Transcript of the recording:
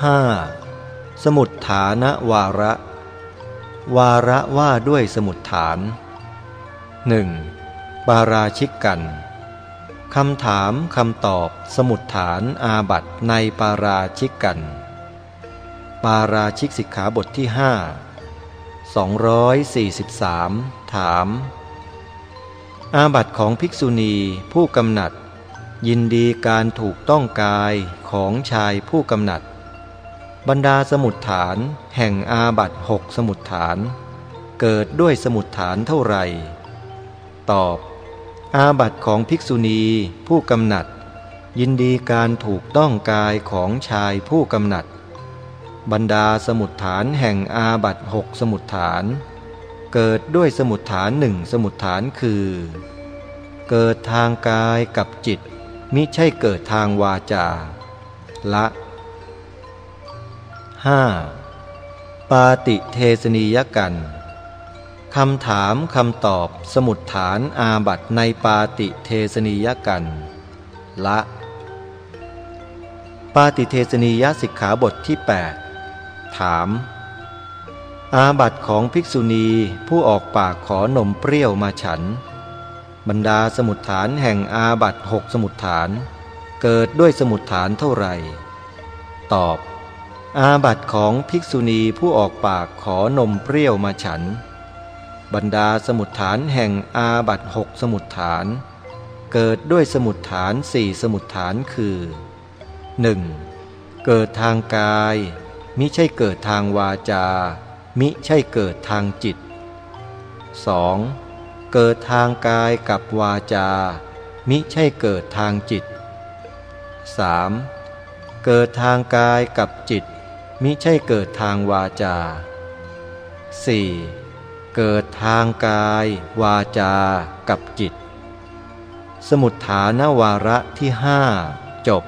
5. สมุดฐานวาระ วาระว่าด้วยสมุดฐาน 1. ปาราชิกกันคำถามคำตอบสมุดฐานอาบัตในปาราชิกกัน ปาราชิกสิกขาบทที่ห้า243 ถาม อาบัตของภิกษุณีผู้กำหนัด ยินดีการถูกต้องกายของชายผู้กำหนัด บรรดาสมุดฐาน แห่งอาบัตหกสมุดฐาน เกิดด้วยสมุดฐานเท่าไหร่ ตอบ อาบัตของภิกษุณีผู้กำหนัด ยินดีการถูกต้องกายของชายผู้กำหนัด บรรดาสมุดฐานแห่งอาบัตหกสมุดฐาน เกิดด้วยสมุดฐานหนึ่งสมุดฐานคือ เกิดทางกายกับจิต มิใช่เกิดทางวาจา ละ 5. ปาติเทสนียกันคำถามคำตอบสมุดฐานอาบัตในปาติเทสนียกันละ ปาติเทสนียสิกขาบทที่ 8 ถาม อาบัตของภิกษุณีผู้ออกปากขอนมเปรี้ยวมาฉัน บรรดาสมุดฐานแห่งอาบัตหกสมุดฐาน เกิดด้วยสมุดฐานเท่าไหร่ ตอบ อาบัตของภิกษุณีผู้ออกปากขอนมเปรี้ยวมาฉัน บรรดาสมุดฐานแห่งอาบัตหกสมุดฐาน เกิดด้วยสมุดฐานสี่สมุดฐานคือ 1. เกิดทางกาย มิใช่เกิดทางวาจา มิใช่เกิดทางจิต 2. เกิดทางกายกับวาจา มิใช่เกิดทางจิต 3. เกิดทางกายกับจิต มิใช่เกิดทางวาจา 4. เกิดทางกาย วาจา กับจิต สมุดฐานวาระที่ห้าจบ